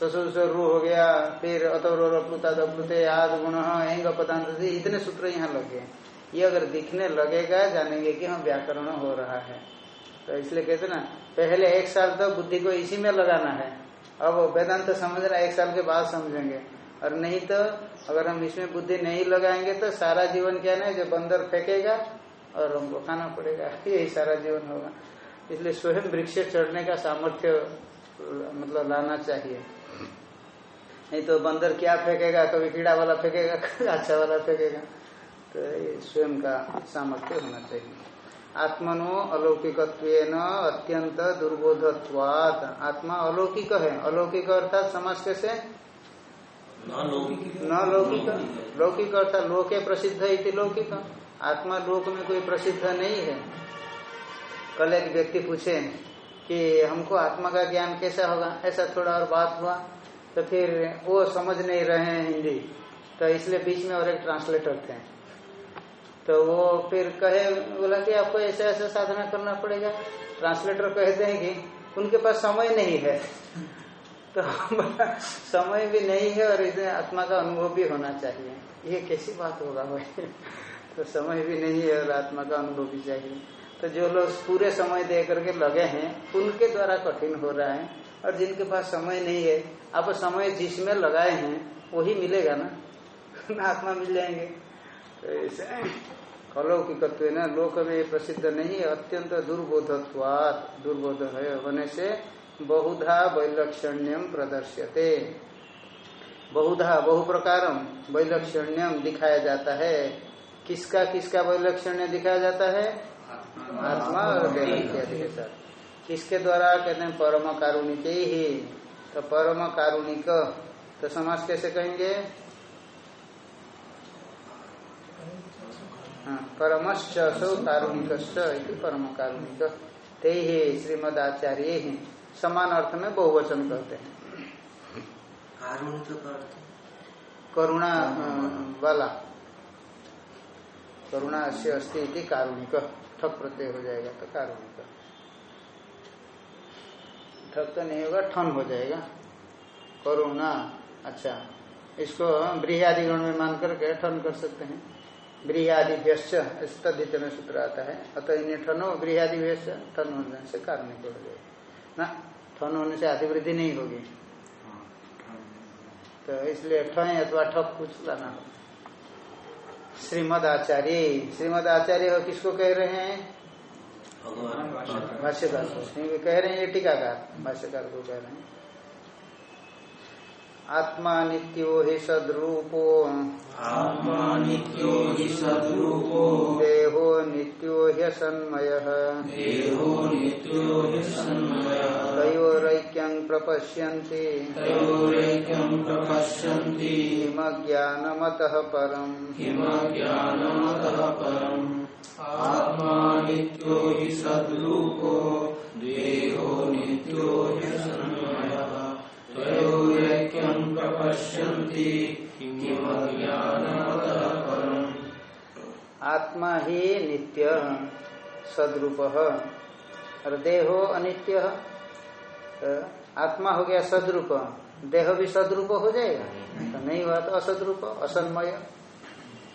ससुर से रू हो गया, फिर अप्लुता आद गुण एंग पदांत इतने सूत्र यहाँ लग गए। ये अगर दिखने लगेगा, जानेंगे कि हाँ व्याकरण हो रहा है। तो इसलिए कहते ना, पहले एक साल तो बुद्धि को इसी में लगाना है। अब वेदांत समझना एक साल के बाद समझेंगे। और नहीं तो अगर हम इसमें बुद्धि नहीं लगाएँगे तो सारा जीवन क्या ना जो बंदर फेंकेगा, और हमको खाना पड़ेगा। यही सारा जीवन होगा। इसलिए स्वयं वृक्ष चढ़ने का सामर्थ्य मतलब लाना चाहिए। नहीं तो बंदर क्या फेंकेगा? कभी कीड़ा वाला फेंकेगा कभी अच्छा वाला फेंकेगा। तो ये स्वयं का सामर्थ्य होना चाहिए। आत्मनो अलौकिक अत्यंत दुर्बोधत्वात। आत्मा अलौकिक है। अलौकिक अर्थात समाज कैसे न लौकिक। लौकिक अर्थात लोके प्रसिद्ध इति लौकिक। आत्मा लोक में कोई प्रसिद्ध नहीं है। कल एक व्यक्ति पूछे कि हमको आत्मा का ज्ञान कैसा होगा? ऐसा थोड़ा और बात हुआ। तो फिर वो समझ नहीं रहे हैं हिंदी। तो इसलिए बीच में और एक ट्रांसलेटर थे। तो वो फिर कहे, बोला कि आपको ऐसा ऐसा साधना करना पड़ेगा। ट्रांसलेटर कहते हैं कि उनके पास समय नहीं है। तो समय भी नहीं है और इसमें आत्मा का अनुभव भी होना चाहिए। ये कैसी बात होगा भाई? तो समय भी नहीं है और आत्मा का अनुभव भी चाहिए। तो जो लोग पूरे समय दे करके लगे हैं, उनके द्वारा कठिन हो रहा है। और जिनके पास समय नहीं है, आप समय जिसमें लगाए हैं, वही मिलेगा ना? आत्मा मिल जाएँगे। तो ऐसे अलौकिकत्व न, लोक में प्रसिद्ध नहीं अत्यंत दुर्बोधत्वात दुर्बोध है होने से बहुधा वैलक्षण्यम प्रदर्श्यते। बहुधा बहु प्रकारम वैलक्षण्यम दिखाया जाता है। किसका किसका वैलक्षण्य दिखाया जाता है? आत्मा और देह के साथ। किसके द्वारा? कहते हैं परम कारुणिक ही। तो परम कारुणिक तो समाज कैसे कहेंगे? हाँ, परमश्च सौ कारुणिक परम कारुणिक ते ही श्रीमद आचार्य ही। समान अर्थ में बहुवचन कहते हैं। कारुणिक करुणा वाला। करुणा से अस्ति इति कारुणिक। ठक प्रत्यय हो जाएगा तो कारुणिक। ठक तो नहीं होगा, ठन हो जाएगा। करुणा अच्छा। इसको गण में मान करके ठन कर सकते हैं। व्यस्त इस तद्धित में सूत्र आता है। अतः इन्हें ठनो व्यस्त ठन होने से कारुणिक हो जाएगा। ना, ठन होने से अधिवृद्धि नहीं होगी। तो इसलिए ठय अथवा ठप कुछ लाना श्रीमद आचार्य श्रीमद आचार्य किसको कह रहे हैं? भाष्यकार कह रहे हैं ये टीकाकार भाष्यकार को कह रहे हैं। आत्मा नित्यो हि सद्रूपो। आत्मा नित्यो हि सद्रूपो। देहो नित्यो ह्यसन्मय। देहो नित्यो हि सन्मयः तयोरैक्यं प्रपश्यन्ति। तयोरेकं प्रपश्यन्ति। परम्। परम्। आत्मा नित्यो हि सद्रूपो। देहो नित्यो हि आत्मा ही नित्य, सद्रूप। और देहो अनित्य। आत्मा हो गया सद्रूप। देह भी सद्रूप हो जाएगा। तो नहीं हुआ तो असद्रूप, असन्मय।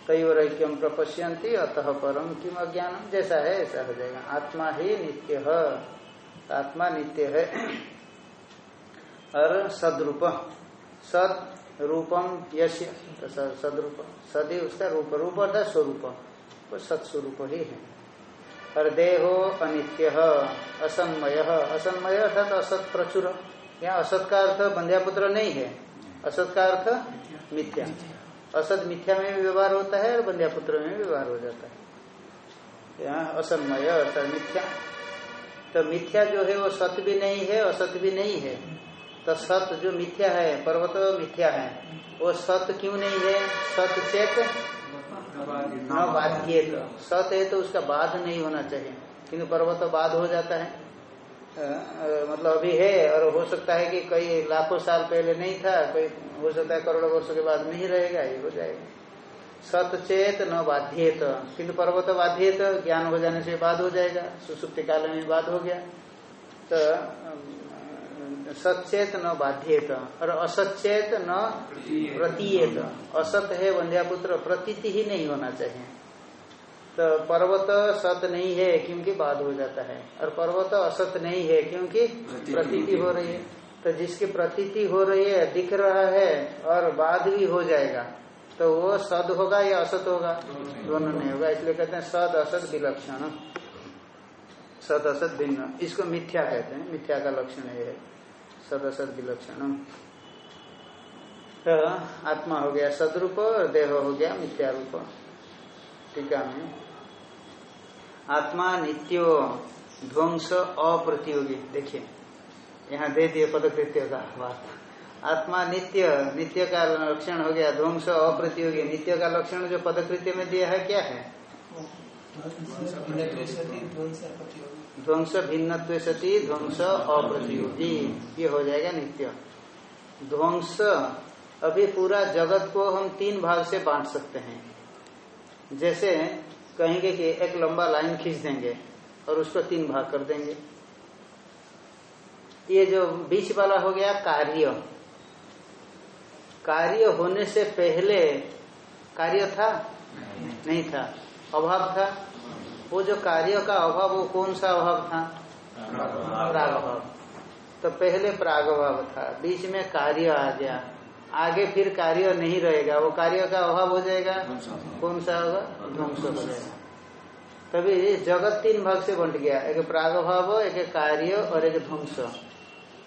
तयोरैक्यम प्रपश्यंती अतः परम किम अज्ञानम जैसा है, ऐसा हो जाएगा। आत्मा ही नित्य। आत्मा नित्य है। और सद्रूप। सद रूपम यश तो सदरूप। सदी उसका रूप। रूप अर्थात स्वरूप। वो सत्स्वरूप ही है। और देहो अनित्य, असन्मय। असन्मय अर्थात असत प्रचुर। यहाँ असत का अर्थ बंध्यापुत्र नहीं है। असत का अर्थ मिथ्या। असत मिथ्या में भी व्यवहार होता है और बंध्यापुत्र में भी व्यवहार हो जाता है। यहाँ असन्मय अर्थात मिथ्या। तो मिथ्या जो है वो सत भी नहीं है, असत भी नहीं है। तो सत जो मिथ्या है, पर्वत मिथ्या है, वो सत क्यों नहीं है? सत चेत न बाध्य सत है तो उसका बाध नहीं होना चाहिए, क्योंकि पर्वत बाध हो जाता है। मतलब अभी है, और हो सकता है कि कई लाखों साल पहले नहीं था, कोई हो सकता है करोड़ों वर्षों के बाद नहीं रहेगा, ये हो जाएगा। सतचेत न बाध्येत किंतु पर्वत बाध्येत, ज्ञान हो जाने से बाद हो जाएगा, सुसुप्ति काल में बाद हो गया। तो सचेत न बाध्येत और असचेत न प्रतीयत। असत है वंध्यापुत्र प्रतीति ही नहीं होना चाहिए। तो पर्वत सत नहीं है क्योंकि बाद हो जाता है। और पर्वत असत नहीं है क्योंकि प्रतीति हो रही है। तो जिसकी प्रतीति हो रही है दिख रहा है और बाद भी हो जाएगा तो वो सद होगा या असत होगा? दोनों नहीं होगा। इसलिए कहते हैं सद असत विलक्षण। सद असत भिन्न। इसको मिथ्या कहते हैं। मिथ्या का लक्षण ये है। सद असत विलक्षण तो आत्मा हो गया सदरूप और देह हो गया मिथ्या रूप टीका में आत्मा नित्यो ध्वंस अप्रतियोगी देखिए यहाँ दे दिए पदकृत्य का बात आत्मा नित्य नित्य का लक्षण हो गया ध्वंस अप्रतियोगी नित्य का लक्षण जो पदकृत्य में दिया है क्या है ध्वंस भिन्न सती ध्वंस अप्रतियोगी ये हो जाएगा नित्य। ध्वंस अभी पूरा जगत को हम तीन भाग से बांट सकते हैं। जैसे कहेंगे कि एक लंबा लाइन खींच देंगे और उसको तीन भाग कर देंगे। ये जो बीच वाला हो गया कार्य। कार्य होने से पहले कार्य था? नहीं था। अभाव था? वो जो कार्य का अभाव, वो कौन सा अभाव था? प्रागभाव। तो पहले प्रागभाव था। बीच में कार्य आ गया। आगे फिर कार्य नहीं रहेगा। वो कार्य का अभाव हो जाएगा? कौन सा होगा? ध्वंस हो जाएगा। तभी जगत तीन भाग से बंट गया। एक प्राग प्रागभाव, एक कार्य और एक ध्वंस।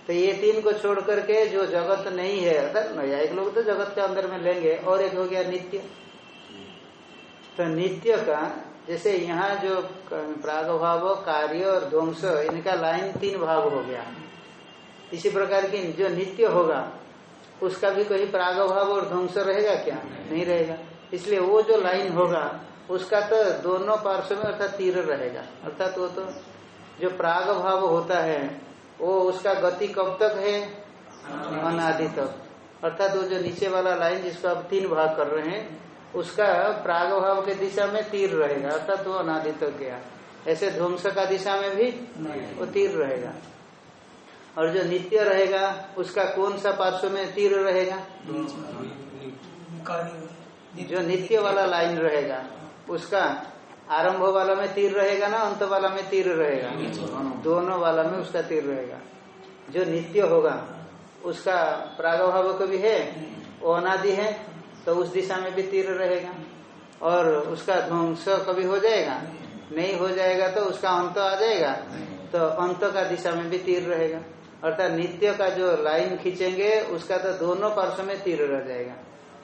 तो ये तीन को छोड़ करके जो जगत नहीं है, अर्थात नया, एक लोग तो जगत के अंदर में लेंगे, और एक हो गया नित्य। तो नित्य का, जैसे यहाँ जो प्रागभाव कार्य और ध्वंस, इनका लाइन तीन भाग हो गया। इसी प्रकार की जो नित्य होगा, उसका भी कोई प्रागभाव और ध्वंस रहेगा क्या? नहीं रहेगा। इसलिए वो जो लाइन होगा, उसका तो दोनों पार्श्व में अर्थात तीर रहेगा। अर्थात वो तो जो प्राग भाव होता है, वो उसका गति कब तक है? अनादि तक। अर्थात वो जो नीचे वाला लाइन जिसको आप तीन भाग कर रहे हैं उसका प्राग भाव के दिशा में तीर रहेगा अर्थात वो अनादि तक गया। ऐसे ध्वंस का दिशा में भी वो तीर रहेगा। और जो नित्य रहेगा उसका कौन सा पार्श्व में तीर रहेगा? जो नित्य वाला लाइन रहेगा उसका आरंभ वाला में तीर रहेगा ना अंत वाला में तीर रहेगा? दोनों वाला में उसका तीर रहेगा। जो नित्य होगा उसका प्रागभाव कभी है वो अनादि है? तो उस दिशा में भी तीर रहेगा। और उसका ध्वंस कभी हो जाएगा? नहीं हो जाएगा तो उसका अंत आ जाएगा। तो अंत का दिशा में भी तीर रहेगा। अर्थात नित्य का जो लाइन खींचेंगे उसका तो दोनों पार्श्व में तीर रह जाएगा।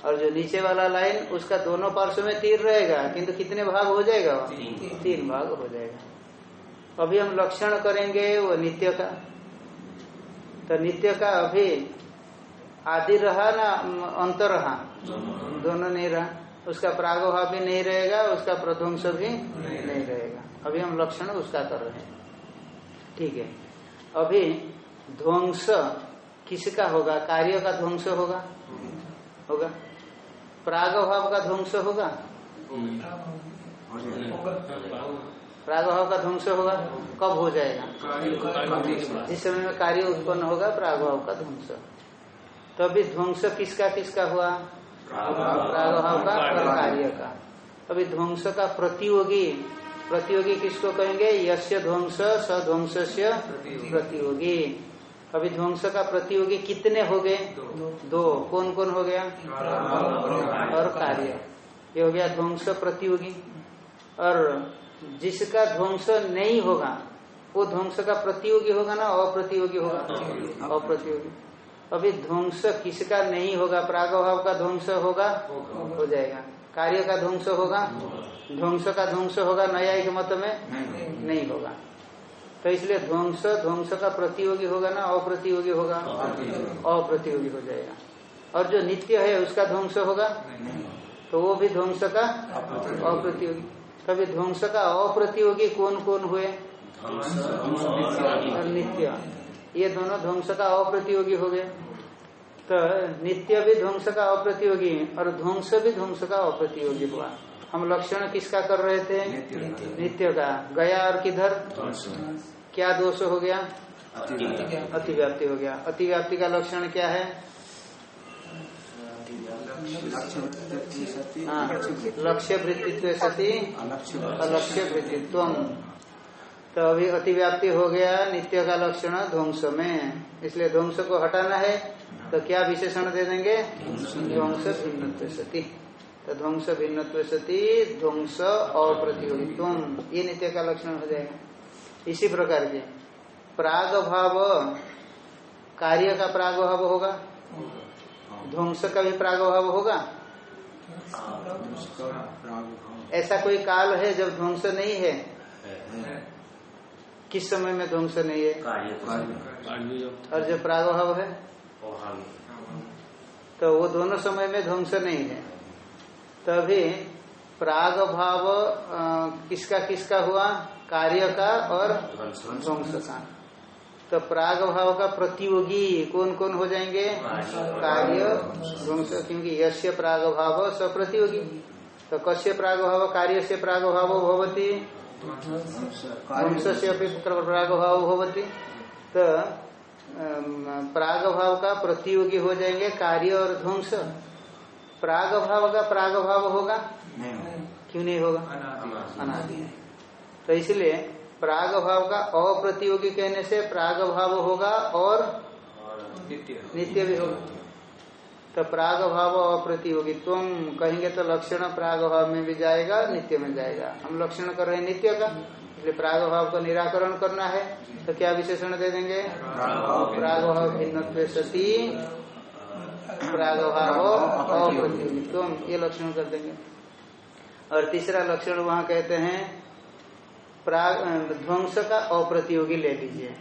और जो नीचे वाला लाइन उसका दोनों पार्श्व में तीर रहेगा। किंतु कितने भाग हो जाएगा? वो तीन भाग हो जाएगा। अभी हम लक्षण करेंगे वो नित्य का। तो नित्य का अभी आदि रहा ना अंत रहा? दोनों नहीं रहा। उसका प्रागभाव भी नहीं रहेगा उसका प्रध्वंस भी नहीं रहेगा। अभी हम लक्षण उसका कर रहे हैं। ठीक है। अभी ध्वंस किसका होगा? कार्य का ध्वंस होगा? होगा। प्रागभाव का ध्वंस होगा? प्रागभाव का ध्वंस होगा? कब हो जाएगा? जिस समय में कार्य उत्पन्न होगा प्रागभाव का ध्वंस। तो अभी ध्वंस किसका किसका हुआ? प्रागभाव का कार्य का अभी ध्वंस का प्रतियोगी प्रतियोगी किसको कहेंगे? यश्य ध्वंस सध्वंस से प्रतियोगी। अभी ध्वंस का प्रतियोगी कितने हो गए? दो। कौन कौन हो गया? और कार्य। ये हो गया ध्वंस प्रतियोगी। और जिसका ध्वंस नहीं होगा वो ध्वंस का प्रतियोगी होगा ना? अप्रतियोगी होगा। अप्रतियोगी। अभी ध्वंस किसका नहीं होगा? प्रागभाव का ध्वंस होगा? हो जाएगा। कार्य का ध्वंस होगा? ध्वंस का ध्वंस होगा? न्यायिक मत में नहीं होगा। तो इसलिए ध्वंस ध्वंस का प्रतियोगी होगा ना? अप्रतियोगी होगा? अप्रतियोगी। हो जाएगा। और जो नित्य है उसका ध्वंस होगा? तो वो भी ध्वंस का अप्रतियोगी। तभी ध्वंस का अप्रतियोगी कौन कौन हुए नित्य। ये दोनों ध्वंस का अप्रतियोगी हो गए। तो नित्य भी ध्वंस का अप्रतियोगी और ध्वंस भी ध्वंस का अप्रतियोगी हुआ। हम लक्षण किसका कर रहे थे? नित्य का। गया और किधर? क्या दोष हो गया? अतिव्याप्ति हो गया। अतिव्याप्ति का लक्षण क्या है? हाँ, लक्ष्य वृत्तित्व सती अलक्ष्य वृत्तित्व तो अभी अतिव्याप्ति हो गया नित्य का लक्षण ध्वंस में। इसलिए ध्वंस को हटाना है तो क्या विशेषण दे देंगे? ध्वंस भिन्न सती। तो ध्वंस भिन्न सती ध्वंस और प्रतियोगित्व ये नित्य का लक्षण हो जाएगा। इसी प्रकार के प्राग भाव कार्य का प्राग भाव होगा। ध्वंस का भी प्राग भाव होगा ऐसा कोई काल है जब ध्वंस नहीं है। किस समय में ध्वंस नहीं है? कार्य और जब प्रागभाव है तो वो दोनों समय में ध्वंस नहीं है। तभी प्राग भाव किसका किसका हुआ? कार्य का और ध्वंस। का। तो प्राग भाव का प्रतियोगी कौन कौन हो जाएँगे? कार्य ध्वंस। क्योंकि यश्य प्राग भाव सप्रतियोगी तो कश्य प्राग भाव कार्य से प्राग भाव भवती? से अपनी प्राग भाव भवती। तो प्राग भाव का प्रतियोगी हो जाएँगे कार्य और ध्वंस। प्राग भाव का प्राग भाव होगा। क्यों नहीं होगा? अनादि। है। तो इसलिए प्राग भाव का अप्रतियोगी कहने से प्राग भाव होगा और नित्य नित्य भी होगा। तो प्राग भाव अप्रतियोगी तुम कहेंगे तो लक्षण प्राग भाव में भी जाएगा, नित्य में जाएगा। हम लक्षण कर रहे हैं नित्य का, इसलिए प्राग भाव का निराकरण करना है। तो क्या विशेषण दे देंगे? प्राग भाव भिन्न सती प्राग भाव अप्रतियोगी तुम ये लक्षण कर देंगे। और तीसरा लक्षण वहाँ कहते हैं, प्राग ध्वंस का अप्रतियोगी ले लीजिए।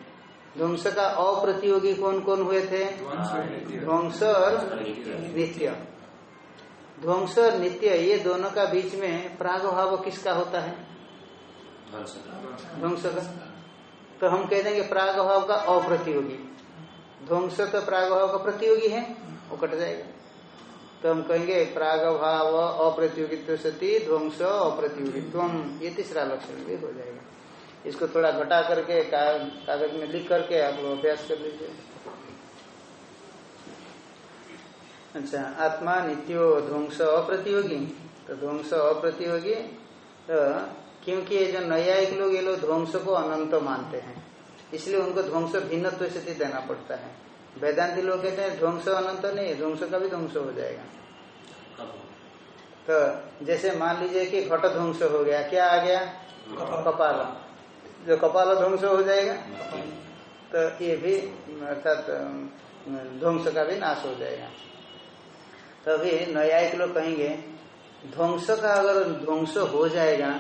ध्वंस का अप्रतियोगी कौन कौन हुए थे? ध्वंस और नित्य। ध्वंस और नित्य, ये दोनों का बीच में प्राग भाव किसका होता है? ध्वंस का तो हम कह देंगे प्राग भाव का अप्रतियोगी। ध्वंस तो प्राग भाव का प्रतियोगी है, वो कट जाएगा। तो हम कहेंगे प्राग भाव अप्रतियोगित्व सती, ध्वंस अप्रतियोगित्व ये तीसरा लक्षण भी हो जाएगा। इसको थोड़ा घटा करके कागज़ में लिख करके आप लोग अभ्यास कर लीजिए। अच्छा आत्मा, नित्यो, ध्वंस, अप्रतियोगी। तो ध्वंस, अप्रतियोगी तो क्योंकि ये जो न्यायिक लोग, ये लोग ध्वंस को अनंत मानते हैं। इसलिए उनको ध्वंस भिन्नत्व स्थिति देना पड़ता है। वेदांति लोग कहते हैं, ध्वंस अनंत नहीं है ध्वंस का भी ध्वंस हो जाएगा। तो जैसे मान लीजिए कि घट ध्वंस हो गया, क्या आ गया? कपाल जो कपाल ध्वंस हो जाएगा तो ये भी अर्थात ध्वंस का भी नाश हो जाएगा। तो अभी न्यायिक लोग कहेंगे ध्वंस का अगर ध्वंस हो जाएगा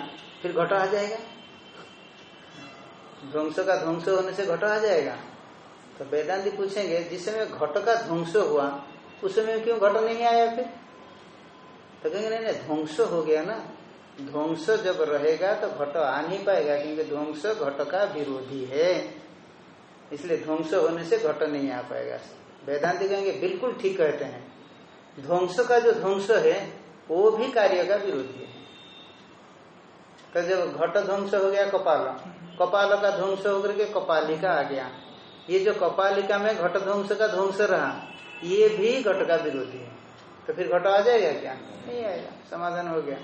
फिर घट आ जाएगा? ध्वंस का ध्वंस होने से घट आ जाएगा? तो वेदांति पूछेंगे जिस समय घट का ध्वंस हुआ उस समय क्यों घट नहीं आया फिर? तो कहेंगे नहीं नहीं ध्वंस हो गया ना। ध्वंस जब रहेगा तो घट आ नहीं पाएगा, क्योंकि ध्वंस घट का विरोधी है। इसलिए ध्वंस होने से घट नहीं आ पाएगा। वेदांति कहेंगे, बिल्कुल ठीक कहते हैं। ध्वंस का जो ध्वंस है, वो भी कार्य का विरोधी है। तो जब घट ध्वंस हो गया, कपाल। कपाल का ध्वंस होकर के कपालिका आ गया। ये जो कपालिका में घट ध्वंस का ध्वंस रहा, ये भी घट का विरोधी है। तो फिर घट आ जाएगा क्या? नहीं आएगा। समाधान हो गया।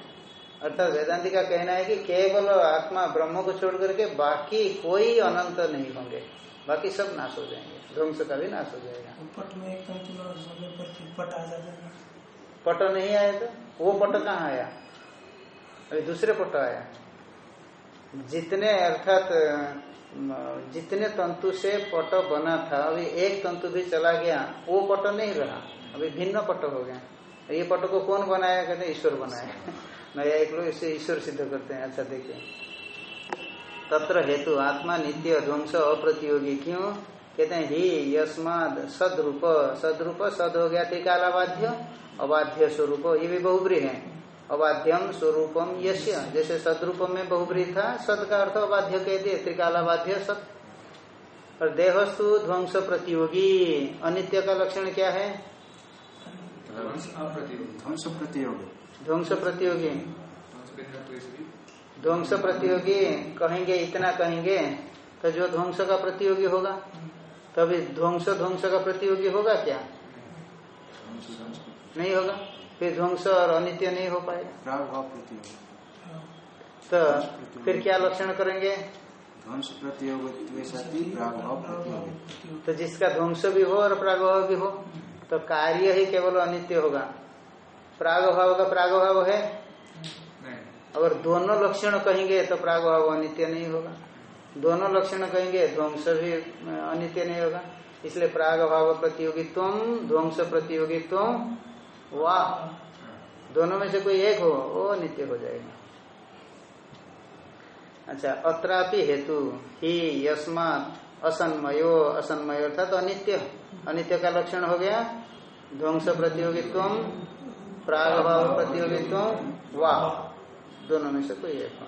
अर्थात वेदांति का कहना है कि केवल आत्मा ब्रह्म को छोड़ करके बाकी कोई अनंत नहीं होंगे। बाकी सब नाश हो जाएँगे। ध्वंस का भी नाश हो जाएगा। पट में एकदम पर पट आ है। पट नहीं आया तो? वो पट कहाँ आया? अभी दूसरे पट आया। जितने अर्थात जितने तंतु से पट बना था अभी एक तंतु भी चला गया वो पट नहीं रहा। अभी भिन्न पट हो गया। ये पट को कौन बनाया? कहते ईश्वर बनाया। नया एक लोग इसे ईश्वर सिद्ध करते हैं। अच्छा देखिए। तत्र हेतु आत्मा नित्य ध्वंस अप्रतियोगी। क्यों? कहते हैं, ही यस्माद सदरूप सदरूप, सद हो गया त्रिकालाबाध्य अबाध्य अबाध्य स्वरूप। ये भी बहुब्री है। अबाध्यम स्वरूपम यश्य जैसे सदरूप में बहुब्री था, सद का अर्थ अबाध्य कह दिए त्रिकालाबाध्य सत और देहस्तु ध्वंस प्रतियोगी। अनित्य का लक्षण क्या है? ध्वंस प्रतियोग। ध्वंस प्रतियोगी ध्वंस प्रतियोगी कहेंगे इतना कहेंगे तो जो ध्वंस का प्रतियोगी होगा तभी ध्वंस ध्वंस का प्रतियोगी होगा क्या? नहीं होगा। फिर ध्वंस और अनित्य नहीं हो पाएगा। तो फिर क्या लक्षण करेंगे? ध्वंस प्रतियोगी तो जिसका ध्वंस भी हो और प्रागभाव भी हो तो कार्य ही केवल अनित्य होगा। प्रागभाव का प्रागभाव है? अगर दोनों लक्षण कहेंगे तो प्रागभाव अनित्य नहीं होगा। दोनों लक्षण कहेंगे ध्वंस भी अनित्य नहीं होगा। इसलिए प्रागभाव प्रतियोगित्व ध्वंस प्रतियोगित्व वाह दोनों में से कोई एक हो वो अनित्य हो जाएगा। अच्छा अत्रापि हेतु ही यस्मात असन्मयो असन्मय अर्थात अनित्य। अनित्य का लक्षण हो गया ध्वंस प्रतियोगित्व प्रागभाव प्रतियोगित्व वाह दोनों में से कोई एक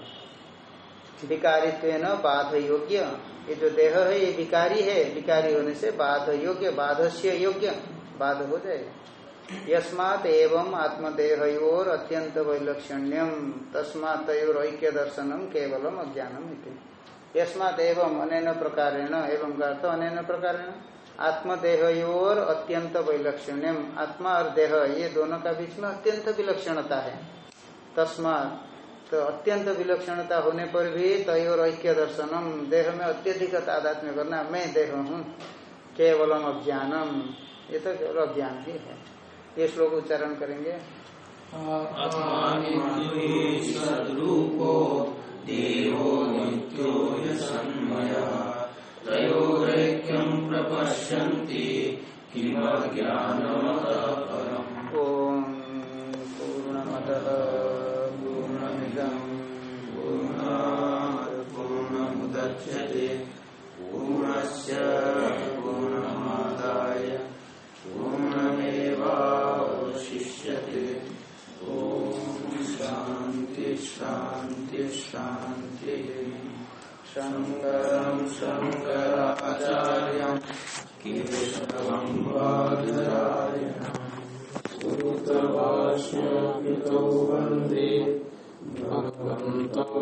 विकारित्व बाध योग्य ये जो देह है, ये विकारी है। विकारी होने से बाध योग्य बाधस्य योग्य। बाध हो जाएगा यस्मात एवं आत्मदेहयोर अत्यंत वैलक्षण्यम तस्मात ऐक्य दर्शनम केवलम अज्ञानम यस्मात एवं अनेन प्रकारेण, एवं का अर्थ, अनेन प्रकारेण? आत्मदेहयोर अत्यंत वैलक्षण्यम। आत्मा और देह, ये दोनों का बीच में अत्यंत विलक्षणता है। तस्मात तो अत्यंत विलक्षणता होने पर भी तय और ऐक्य दर्शनम। देह में अत्यधिक तादात्म्य करना, मैं देह हूँ, केवलम अज्ञानम। ये तो केवल अज्ञान ही है। ये श्लोक उच्चारण करेंगे। देहो नित्यो तयोरैक्यं प्रपश्यन्ति। किमज्ञानमतः परम्? ओम पूर्णमद पूर्णमिदम। पूर्णात् पूर्णमुदच्यते पूर्णस्य पूर्णमादाय पूर्णमेवावशिष्यते। ॐ शान्ति शान्ति शान्तिः। शङ्करं शङ्कराचार्यम् केशवं वादरायणम् सूत्रभाष्यकृतौ वंदे भगवन्तौ